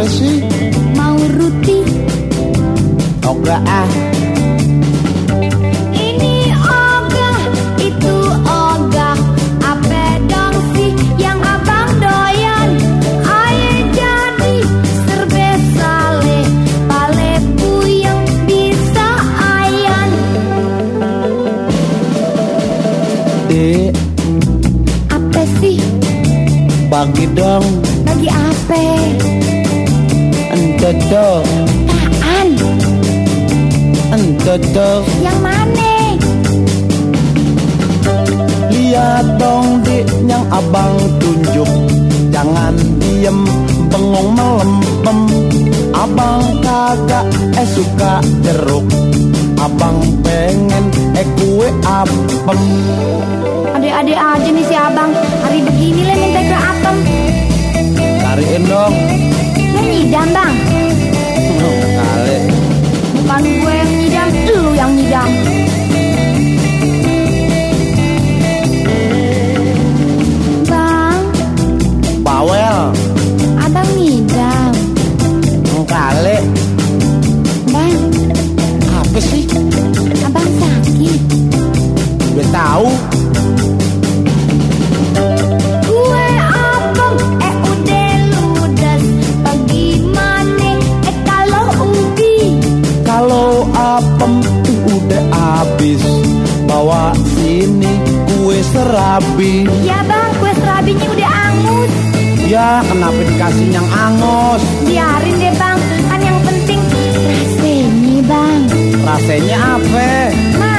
apa sih? Mau roti. Ogah ah. Sih? bagi dong. Bagi apa? Taan, ente dong. yang mana? Lihat dong dek yang abang tunjuk. Jangan diem bengong melempem. Abang kagak eh suka jeruk. Abang pengen eh kue apem. Adik-adik aja nih si abang Hari begini lah minta ke apem Cariin dong. Lo nyidam bang Kali. Bukan gue yang nyidam Lu yang nyidam Bang Bawel. Abang nyidam Kali. Bang Apa sih? Abang sakit Gue tahu. Apem tuh udah habis. Bawa sini kue serabi. Ya bang kue serabinya udah angus. Ya kenapa dikasih yang angus? Biarin deh bang Kan yang penting Rasanya bang. Rasanya apa?